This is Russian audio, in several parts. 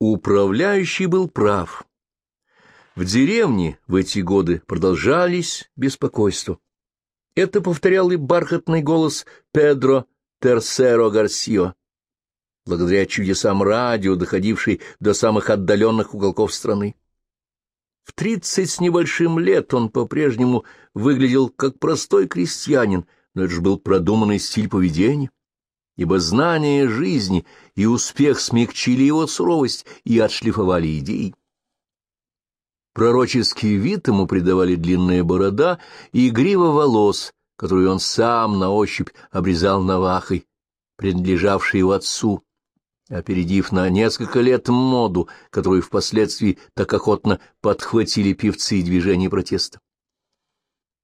Управляющий был прав. В деревне в эти годы продолжались беспокойства. Это повторял и бархатный голос Педро Терсеро Гарсио, благодаря чудесам радио, доходивший до самых отдаленных уголков страны. В тридцать с небольшим лет он по-прежнему выглядел как простой крестьянин, но это же был продуманный стиль поведения ибо знание жизни и успех смягчили его суровость и отшлифовали идеи. Пророческий вид ему придавали длинная борода и грива волос, которую он сам на ощупь обрезал навахой, принадлежавшей его отцу, опередив на несколько лет моду, которую впоследствии так охотно подхватили певцы движения протеста.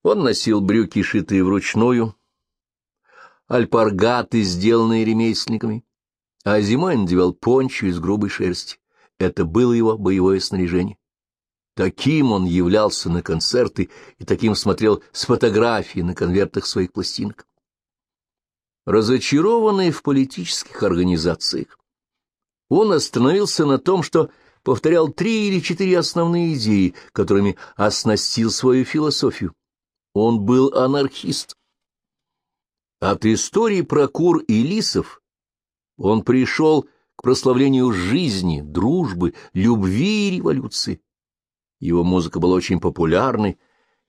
Он носил брюки, шитые вручную, альпаргаты, сделанные ремесленниками, а зимой надевал пончо из грубой шерсти. Это было его боевое снаряжение. Таким он являлся на концерты и таким смотрел с фотографий на конвертах своих пластинок. Разочарованный в политических организациях, он остановился на том, что повторял три или четыре основные идеи, которыми оснастил свою философию. Он был анархист. От истории про кур и лисов он пришел к прославлению жизни, дружбы, любви и революции. Его музыка была очень популярной,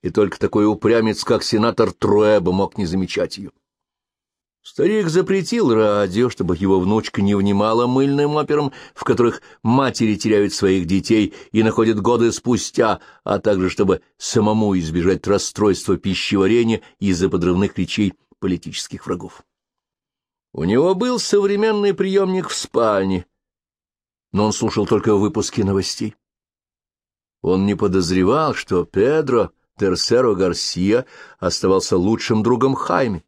и только такой упрямец, как сенатор Труэба, мог не замечать ее. Старик запретил радио, чтобы его внучка не внимала мыльным операм, в которых матери теряют своих детей и находят годы спустя, а также чтобы самому избежать расстройства пищеварения из-за подрывных речей политических врагов. У него был современный приемник в спальне, но он слушал только выпуски новостей. Он не подозревал, что Педро Терсеро Гарсия оставался лучшим другом Хайме,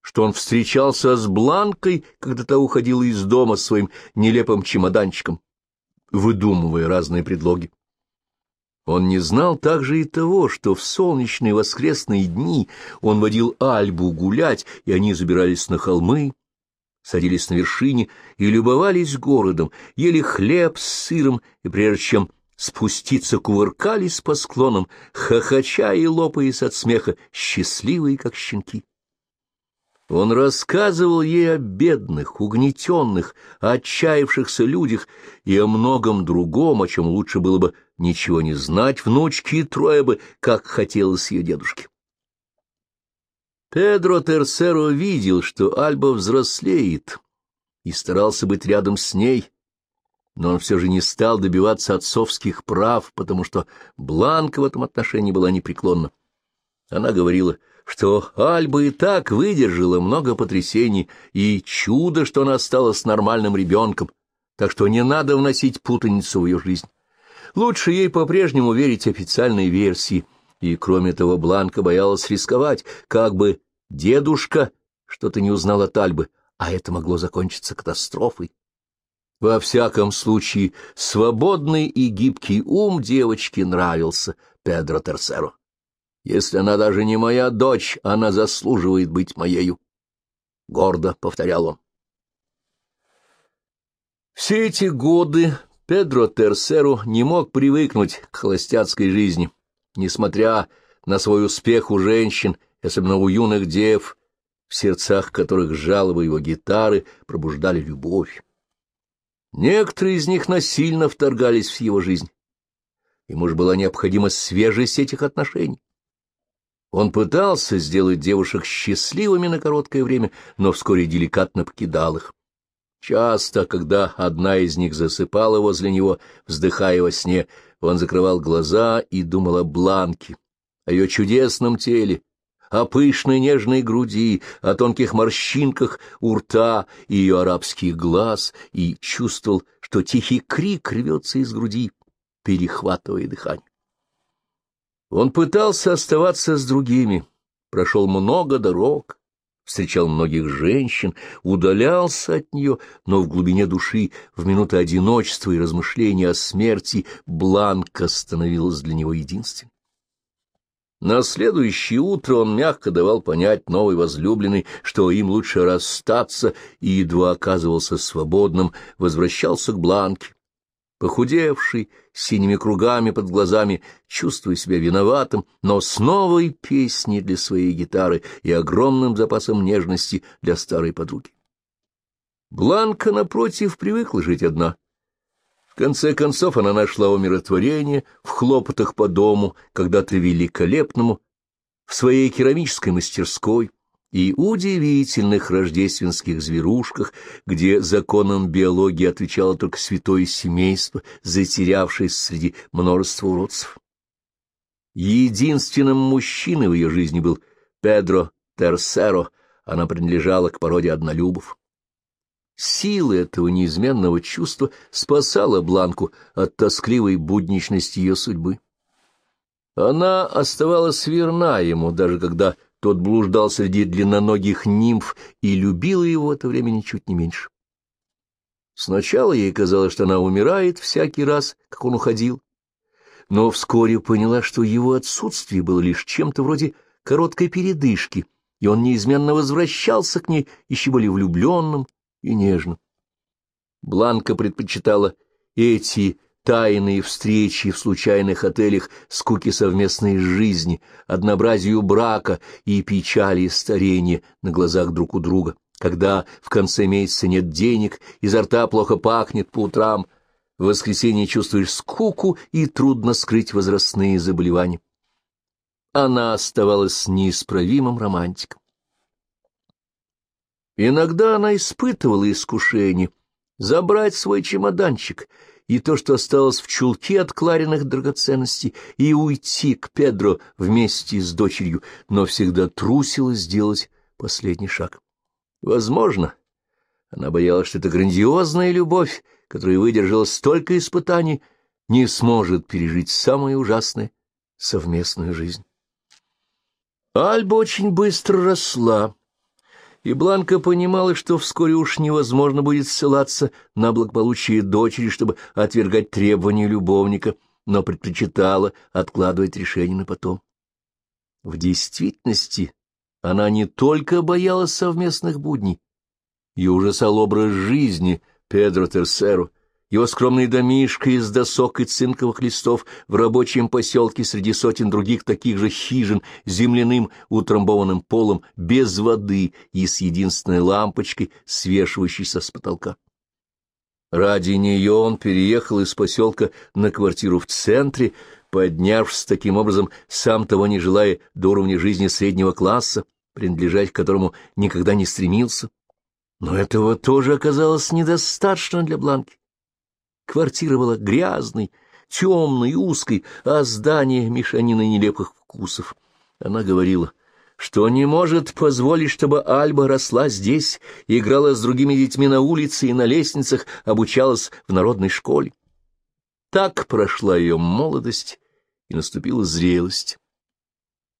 что он встречался с Бланкой, когда та уходила из дома своим нелепым чемоданчиком, выдумывая разные предлоги. Он не знал также и того, что в солнечные воскресные дни он водил Альбу гулять, и они забирались на холмы, садились на вершине и любовались городом, ели хлеб с сыром, и прежде чем спуститься, кувыркались по склонам, хохоча и лопаясь от смеха, счастливые, как щенки. Он рассказывал ей о бедных, угнетенных, отчаявшихся людях и о многом другом, о чем лучше было бы ничего не знать внучке и трое бы, как хотелось ее дедушке. Педро Терсеро видел, что Альба взрослеет, и старался быть рядом с ней, но он все же не стал добиваться отцовских прав, потому что Бланка в этом отношении была непреклонна. Она говорила, что Альба и так выдержала много потрясений, и чудо, что она осталась нормальным ребенком, так что не надо вносить путаницу в ее жизнь. Лучше ей по-прежнему верить официальной версии, и, кроме того, Бланка боялась рисковать, как бы дедушка что-то не узнал от Альбы, а это могло закончиться катастрофой. Во всяком случае, свободный и гибкий ум девочки нравился Педро Терсеро. Если она даже не моя дочь, она заслуживает быть моею. Гордо повторял он. Все эти годы Педро Терсеру не мог привыкнуть к холостяцкой жизни, несмотря на свой успех у женщин, особенно у юных дев, в сердцах которых жалобы его гитары пробуждали любовь. Некоторые из них насильно вторгались в его жизнь. Ему же была необходима свежесть этих отношений. Он пытался сделать девушек счастливыми на короткое время, но вскоре деликатно покидал их. Часто, когда одна из них засыпала возле него, вздыхая во сне, он закрывал глаза и думал о Бланке, о ее чудесном теле, о пышной нежной груди, о тонких морщинках у рта и ее арабских глаз, и чувствовал, что тихий крик рвется из груди, перехватывая дыхание. Он пытался оставаться с другими, прошел много дорог, встречал многих женщин, удалялся от нее, но в глубине души, в минуты одиночества и размышления о смерти, Бланка становилась для него единственной. На следующее утро он мягко давал понять новой возлюбленной, что им лучше расстаться, и едва оказывался свободным, возвращался к Бланке, похудевший, с синими кругами под глазами, чувствуя себя виноватым, но с новой песней для своей гитары и огромным запасом нежности для старой подруги. Бланка, напротив, привыкла жить одна. В конце концов она нашла умиротворение в хлопотах по дому, когда-то великолепному, в своей керамической мастерской, и удивительных рождественских зверушках, где законом биологии отвечало только святое семейство, затерявшееся среди множества уродцев. Единственным мужчиной в ее жизни был Педро Терсеро, она принадлежала к породе однолюбов. Сила этого неизменного чувства спасала Бланку от тоскливой будничности ее судьбы. Она оставалась верна ему, даже когда тот блуждал среди длинноногих нимф и любила его в это время ничуть не меньше. Сначала ей казалось, что она умирает всякий раз, как он уходил, но вскоре поняла, что его отсутствие было лишь чем-то вроде короткой передышки, и он неизменно возвращался к ней еще более влюбленным и нежным. Бланка предпочитала эти тайные встречи в случайных отелях, скуки совместной жизни, однообразию брака и печали старения на глазах друг у друга, когда в конце месяца нет денег, изо рта плохо пахнет по утрам, в воскресенье чувствуешь скуку и трудно скрыть возрастные заболевания. Она оставалась неисправимым романтиком. Иногда она испытывала искушение забрать свой чемоданчик и то, что осталось в чулке от Клариных драгоценностей, и уйти к Педро вместе с дочерью, но всегда трусила сделать последний шаг. Возможно, она боялась, что эта грандиозная любовь, которая выдержала столько испытаний, не сможет пережить самое ужасное — совместную жизнь. Альба очень быстро росла и Бланка понимала, что вскоре уж невозможно будет ссылаться на благополучие дочери, чтобы отвергать требования любовника, но предпочитала откладывать решение на потом. В действительности она не только боялась совместных будней, и ужасал образ жизни Педро Терсеру, его скромный домишко из досок и цинковых листов в рабочем поселке среди сотен других таких же хижин земляным утрамбованным полом, без воды и с единственной лампочкой, свешивающейся с потолка. Ради нее он переехал из поселка на квартиру в центре, поднявшись таким образом, сам того не желая, до уровня жизни среднего класса, принадлежать к которому никогда не стремился. Но этого тоже оказалось недостаточно для Бланки. Квартира была грязной, темной, узкой, а здание — мешанина нелепых вкусов. Она говорила, что не может позволить, чтобы Альба росла здесь, играла с другими детьми на улице и на лестницах, обучалась в народной школе. Так прошла ее молодость, и наступила зрелость.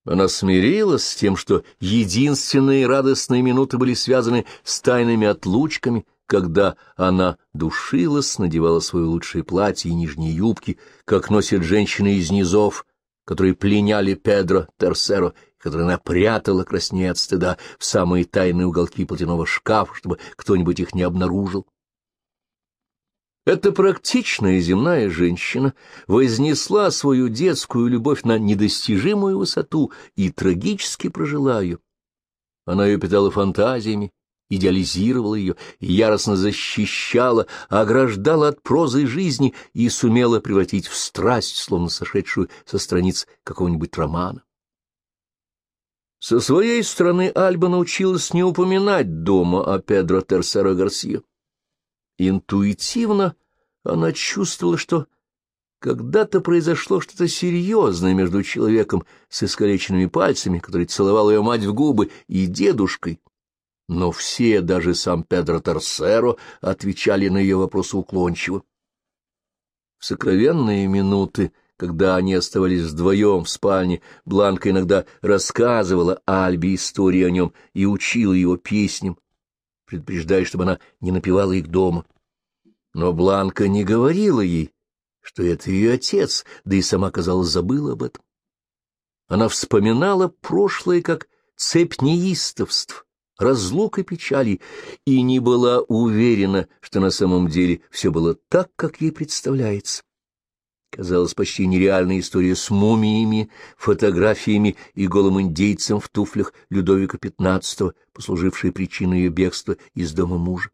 Она смирилась с тем, что единственные радостные минуты были связаны с тайными отлучками — когда она душилась, надевала свое лучшее платье и нижние юбки, как носят женщины из низов, которые пленяли Педро Терсеро, которые она прятала, краснея от стыда, в самые тайные уголки платяного шкафа, чтобы кто-нибудь их не обнаружил. Эта практичная земная женщина вознесла свою детскую любовь на недостижимую высоту и трагически прожила ее. Она ее питала фантазиями, идеализировала ее, яростно защищала, ограждала от прозы жизни и сумела превратить в страсть, словно сошедшую со страниц какого-нибудь романа. Со своей стороны Альба научилась не упоминать дома о Педро Терсеро Гарсио. Интуитивно она чувствовала, что когда-то произошло что-то серьезное между человеком с искалеченными пальцами, который целовал ее мать в губы, и дедушкой, но все, даже сам Педро Торсеро, отвечали на ее вопросы уклончиво. В сокровенные минуты, когда они оставались вдвоем в спальне, Бланка иногда рассказывала Альбе истории о нем и учила его песням, предупреждая, чтобы она не напевала их дома. Но Бланка не говорила ей, что это ее отец, да и сама, казалось, забыла об этом. Она вспоминала прошлое как цепь неистовств, разлук и печали, и не была уверена, что на самом деле все было так, как ей представляется. Казалось, почти нереальная история с мумиями, фотографиями и голым индейцем в туфлях Людовика XV, послужившей причиной ее бегства из дома мужа.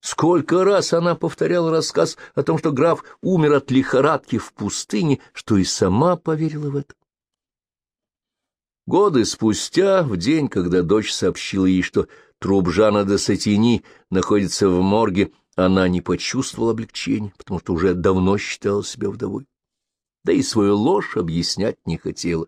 Сколько раз она повторяла рассказ о том, что граф умер от лихорадки в пустыне, что и сама поверила в это. Годы спустя, в день, когда дочь сообщила ей, что труп Жана де Сатини находится в морге, она не почувствовала облегчения, потому что уже давно считала себя вдовой. Да и свою ложь объяснять не хотела.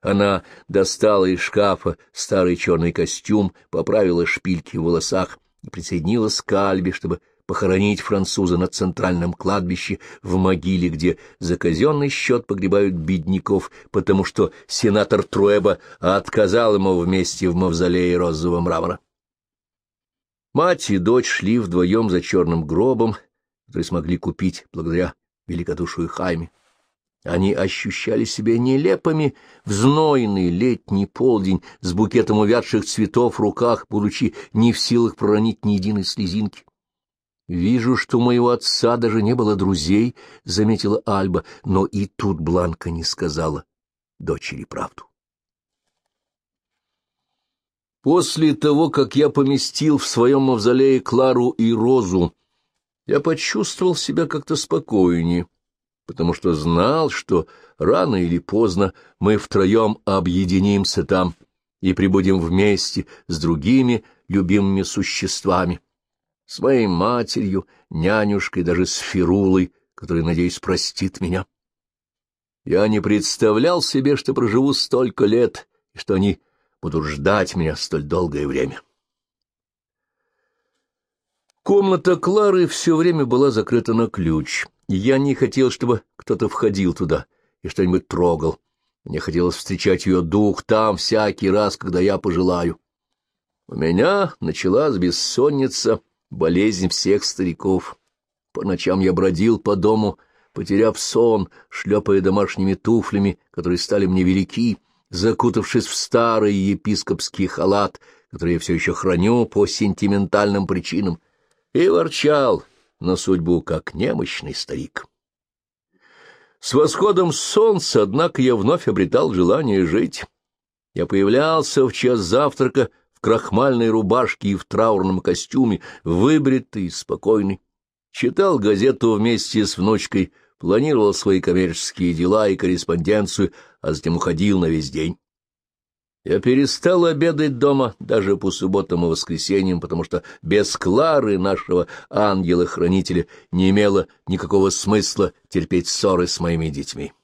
Она достала из шкафа старый черный костюм, поправила шпильки в волосах и присоединилась к Альбе, чтобы похоронить француза на центральном кладбище в могиле, где за казенный счет погребают бедняков, потому что сенатор Труэба отказал ему вместе в мавзолее розового мрамора. Мать и дочь шли вдвоем за черным гробом, который смогли купить благодаря великодушию Хайме. Они ощущали себя нелепыми в знойный летний полдень с букетом увядших цветов в руках, будучи не в силах проронить ни единой слезинки. «Вижу, что у моего отца даже не было друзей», — заметила Альба, но и тут Бланка не сказала дочери правду. После того, как я поместил в своем мавзолее Клару и Розу, я почувствовал себя как-то спокойнее, потому что знал, что рано или поздно мы втроем объединимся там и прибудем вместе с другими любимыми существами, с моей матерью, нянюшкой, даже с Фирулой, которая, надеюсь, простит меня. Я не представлял себе, что проживу столько лет, и что они будут ждать меня столь долгое время. Комната Клары все время была закрыта на ключ, я не хотел, чтобы кто-то входил туда и что-нибудь трогал. Мне хотелось встречать ее дух там всякий раз, когда я пожелаю. У меня началась бессонница, болезнь всех стариков. По ночам я бродил по дому, потеряв сон, шлепая домашними туфлями, которые стали мне велики, закутавшись в старый епископский халат, который я все еще храню по сентиментальным причинам, и ворчал на судьбу, как немощный старик. С восходом солнца, однако, я вновь обретал желание жить. Я появлялся в час завтрака крахмальной рубашке и в траурном костюме, выбритый, спокойный. Читал газету вместе с внучкой, планировал свои коммерческие дела и корреспонденцию, а затем уходил на весь день. Я перестал обедать дома даже по субботам и воскресеньям, потому что без Клары, нашего ангела-хранителя, не имело никакого смысла терпеть ссоры с моими детьми.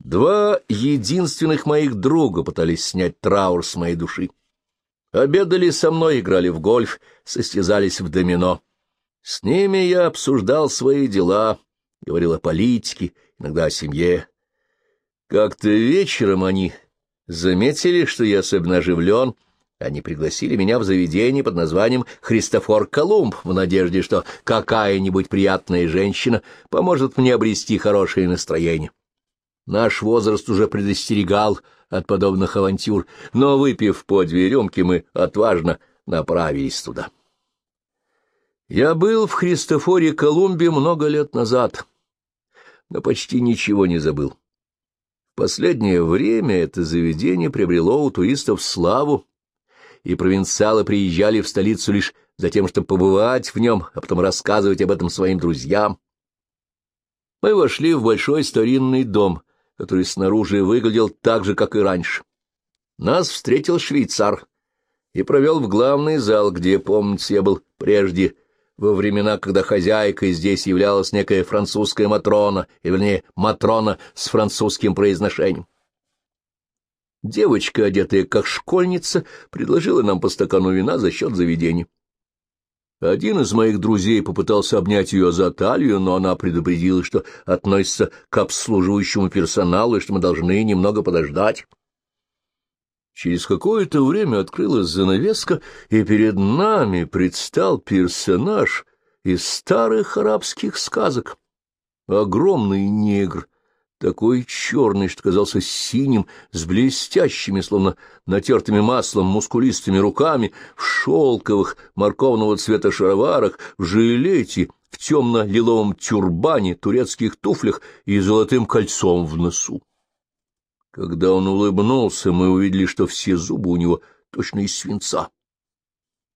Два единственных моих друга пытались снять траур с моей души. Обедали со мной, играли в гольф, состязались в домино. С ними я обсуждал свои дела, говорил о политике, иногда о семье. Как-то вечером они заметили, что я особенно оживлен, они пригласили меня в заведение под названием «Христофор Колумб» в надежде, что какая-нибудь приятная женщина поможет мне обрести хорошее настроение. Наш возраст уже предостерегал от подобных авантюр, но, выпив по две рюмки, мы отважно направились туда. Я был в Христофоре Колумбе много лет назад, но почти ничего не забыл последнее время это заведение приобрело у туристов славу, и провинциалы приезжали в столицу лишь за тем, чтобы побывать в нем, а потом рассказывать об этом своим друзьям. Мы вошли в большой старинный дом, который снаружи выглядел так же, как и раньше. Нас встретил швейцар и провел в главный зал, где, помнится, я был прежде во времена, когда хозяйкой здесь являлась некая французская Матрона, и, вернее, Матрона с французским произношением. Девочка, одетая как школьница, предложила нам по стакану вина за счет заведения. Один из моих друзей попытался обнять ее за талию, но она предупредила, что относится к обслуживающему персоналу и что мы должны немного подождать. Через какое-то время открылась занавеска, и перед нами предстал персонаж из старых арабских сказок. Огромный негр, такой черный, что казался синим, с блестящими, словно натертыми маслом, мускулистыми руками, в шелковых морковного цвета шароварах, в жилете, в темно-лиловом тюрбане, турецких туфлях и золотым кольцом в носу. Когда он улыбнулся, мы увидели, что все зубы у него точно из свинца.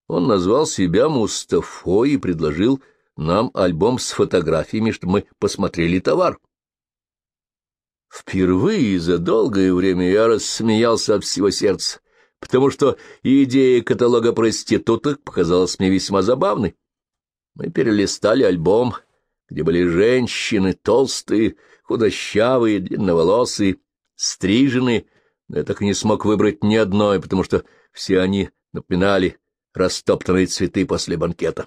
Он назвал себя Мустафой и предложил нам альбом с фотографиями, чтобы мы посмотрели товар. Впервые за долгое время я рассмеялся от всего сердца, потому что идея каталога проституток показалась мне весьма забавной. Мы перелистали альбом, где были женщины толстые, худощавые, длинноволосые, стриженные, но я так и не смог выбрать ни одной, потому что все они напоминали растоптанные цветы после банкета.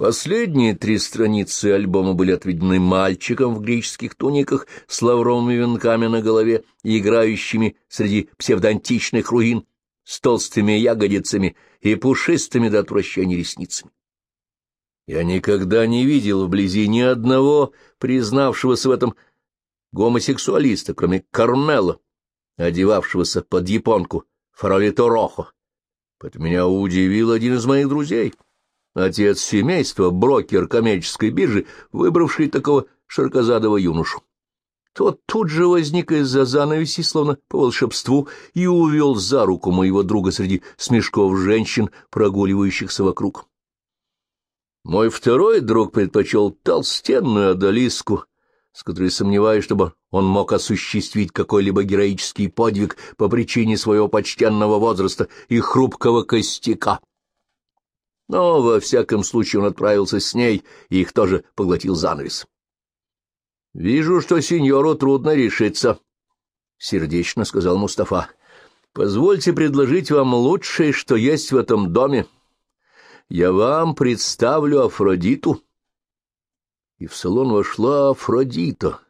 Последние три страницы альбома были отведены мальчиком в греческих туниках с лавровыми венками на голове и играющими среди псевдоантичных руин с толстыми ягодицами и пушистыми до отвращения ресницами. Я никогда не видел вблизи ни одного признавшегося в этом гомосексуалиста, кроме Кармела, одевавшегося под японку Фаролито Рохо. Поэтому меня удивил один из моих друзей — отец семейства, брокер коммерческой биржи, выбравший такого широкозадого юношу. Тот тут же возник из-за занавеси, словно по волшебству, и увел за руку моего друга среди смешков женщин, прогуливающихся вокруг. Мой второй друг предпочел толстенную одолиску, с которой сомневаюсь, чтобы он мог осуществить какой-либо героический подвиг по причине своего почтенного возраста и хрупкого костяка. Но, во всяком случае, он отправился с ней, и их тоже поглотил занавес. — Вижу, что сеньору трудно решиться, — сердечно сказал Мустафа. — Позвольте предложить вам лучшее, что есть в этом доме. Я вам представлю Афродиту. И в салон вошла Афродита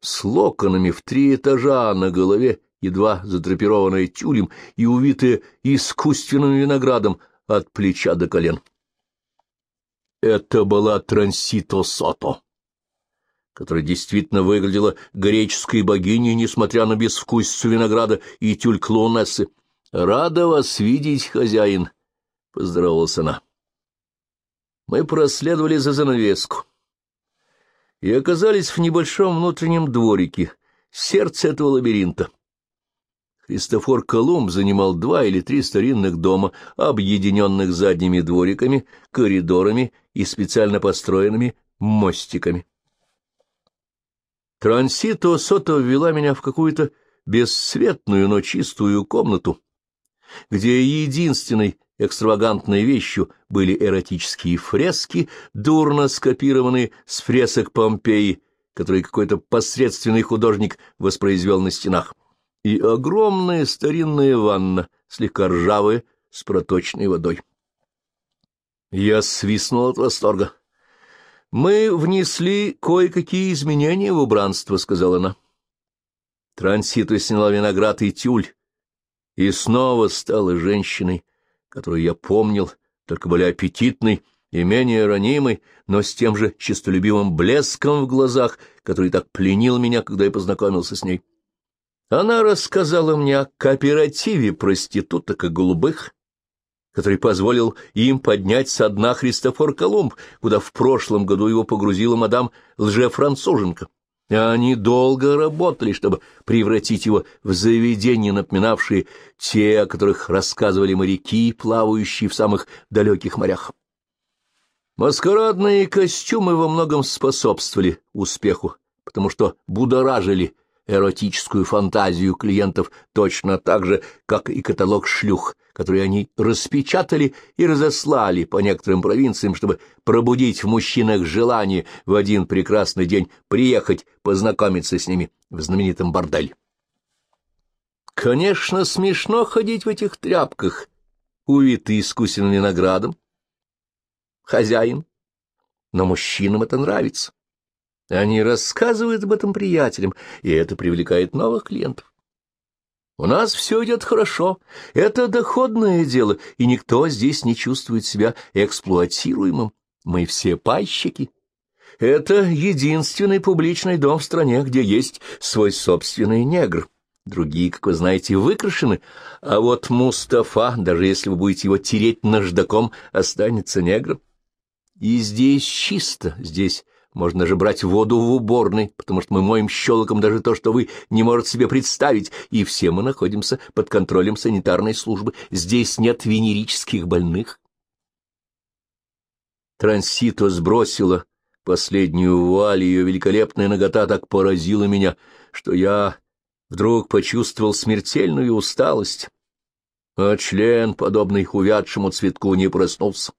с локонами в три этажа на голове, едва задрапированная тюлем и увитая искусственным виноградом, от плеча до колен. Это была Трансито Сото, которая действительно выглядела греческой богиней, несмотря на безвкусицу винограда и тюль клоунессы. «Рада вас видеть, хозяин!» — поздоровалась она. Мы проследовали за занавеску и оказались в небольшом внутреннем дворике, сердце этого лабиринта. Христофор Колумб занимал два или три старинных дома, объединенных задними двориками, коридорами и специально построенными мостиками. Трансито Сото ввела меня в какую-то бесцветную, но чистую комнату, где единственной экстравагантной вещью были эротические фрески, дурно скопированные с фресок Помпеи, которые какой-то посредственный художник воспроизвел на стенах и огромная старинная ванна, слегка ржавая, с проточной водой. Я свистнул от восторга. «Мы внесли кое-какие изменения в убранство», — сказала она. Трансита сняла виноград и тюль, и снова стала женщиной, которую я помнил, только более аппетитной и менее ранимой, но с тем же честолюбивым блеском в глазах, который так пленил меня, когда я познакомился с ней. Она рассказала мне о кооперативе проституток и голубых, который позволил им поднять со дна Христофор Колумб, куда в прошлом году его погрузила мадам лже-француженка. Они долго работали, чтобы превратить его в заведение, напоминавшие те, о которых рассказывали моряки, плавающие в самых далеких морях. Маскарадные костюмы во многом способствовали успеху, потому что будоражили эротическую фантазию клиентов точно так же, как и каталог шлюх, который они распечатали и разослали по некоторым провинциям, чтобы пробудить в мужчинах желание в один прекрасный день приехать познакомиться с ними в знаменитом бордель. Конечно, смешно ходить в этих тряпках, увитый искусственным виноградом. Хозяин. Но мужчинам это нравится. Они рассказывают об этом приятелям, и это привлекает новых клиентов. У нас все идет хорошо, это доходное дело, и никто здесь не чувствует себя эксплуатируемым. Мы все пайщики. Это единственный публичный дом в стране, где есть свой собственный негр. Другие, как вы знаете, выкрашены, а вот Мустафа, даже если вы будете его тереть наждаком, останется негром. И здесь чисто, здесь можно даже брать воду в уборной, потому что мы моем щелоком даже то, что вы не можете себе представить, и все мы находимся под контролем санитарной службы. Здесь нет венерических больных. Трансито сбросила последнюю вуаль, ее великолепная нагота так поразила меня, что я вдруг почувствовал смертельную усталость, а член, подобный увядшему цветку, не проснулся.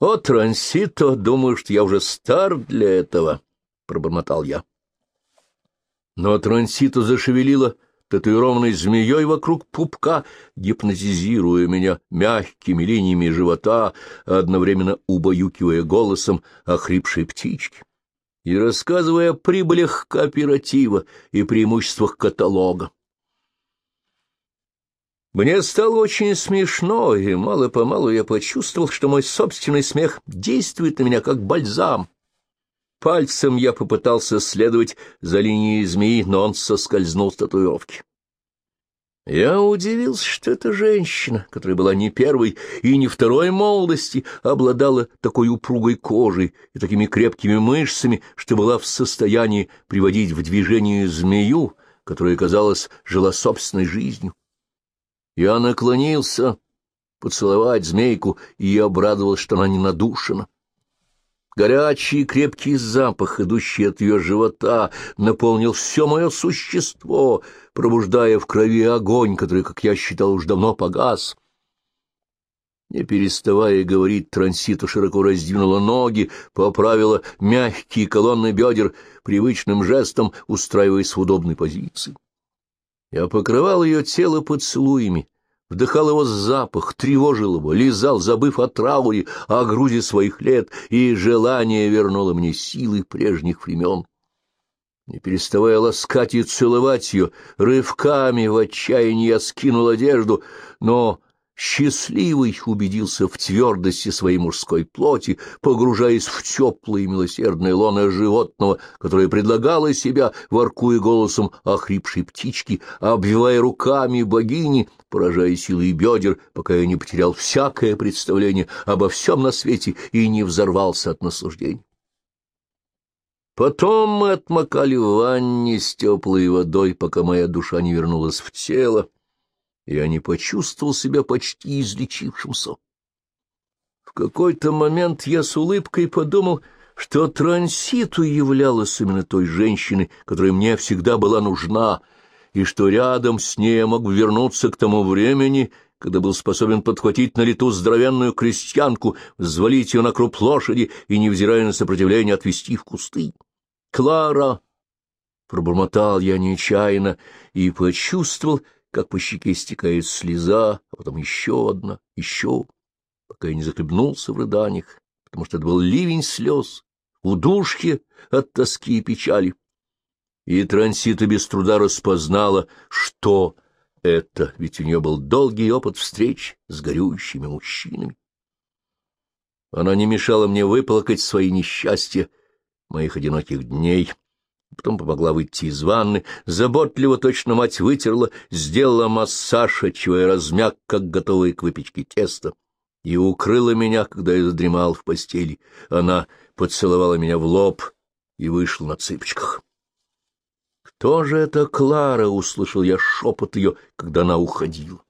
«О, Трансито, думаю, что я уже стар для этого», — пробормотал я. Но Трансито зашевелила татуированной змеей вокруг пупка, гипнотизируя меня мягкими линиями живота, одновременно убаюкивая голосом охрипшей птички и рассказывая о прибылях кооператива и преимуществах каталога. Мне стало очень смешно, и мало-помалу я почувствовал, что мой собственный смех действует на меня как бальзам. Пальцем я попытался следовать за линией змеи, но он соскользнул с татуировки. Я удивился, что эта женщина, которая была не первой и не второй молодости, обладала такой упругой кожей и такими крепкими мышцами, что была в состоянии приводить в движение змею, которая, казалось, жила собственной жизнью. Я наклонился поцеловать змейку и обрадовался, что она не надушена. Горячий крепкий запах, идущий от ее живота, наполнил все мое существо, пробуждая в крови огонь, который, как я считал, уж давно погас. Не переставая говорить, Трансита широко раздвинула ноги, поправила мягкие колонны бедер, привычным жестом устраиваясь в удобной позиции. Я покрывал ее тело поцелуями, вдыхал его запах, тревожил его, лизал, забыв о трауре, о грузе своих лет, и желание вернуло мне силы прежних времен. Не переставая ласкать и целовать ее, рывками в отчаянии я скинул одежду, но счастливый убедился в твердости своей мужской плоти, погружаясь в теплое и милосердное лоно животного, которое предлагало себя, воркуя голосом охрипшей птички, обвивая руками богини, поражая силой бедер, пока я не потерял всякое представление обо всем на свете и не взорвался от наслаждения. Потом мы отмокали в ванне с теплой водой, пока моя душа не вернулась в тело, я не почувствовал себя почти излечившимся. В какой-то момент я с улыбкой подумал, что Транситу являлась именно той женщиной, которая мне всегда была нужна, и что рядом с ней я мог вернуться к тому времени, когда был способен подхватить на лету здоровенную крестьянку, взвалить ее на круп лошади и, невзирая на сопротивление, отвезти в кусты. «Клара!» — пробормотал я нечаянно и почувствовал, как по щеке стекает слеза, а потом еще одна, еще, пока я не захлебнулся в рыданиях, потому что это был ливень слез, удушье от тоски и печали. И Трансита без труда распознала, что это, ведь у нее был долгий опыт встреч с горюющими мужчинами. Она не мешала мне выплакать свои несчастья моих одиноких дней, потом помогла выйти из ванны, заботливо точно мать вытерла, сделала массаж, отчего я размяк, как готовый к выпечке тесто, и укрыла меня, когда я задремал в постели. Она поцеловала меня в лоб и вышла на цыпочках. «Кто же это Клара?» — услышал я шепот ее, когда она уходила.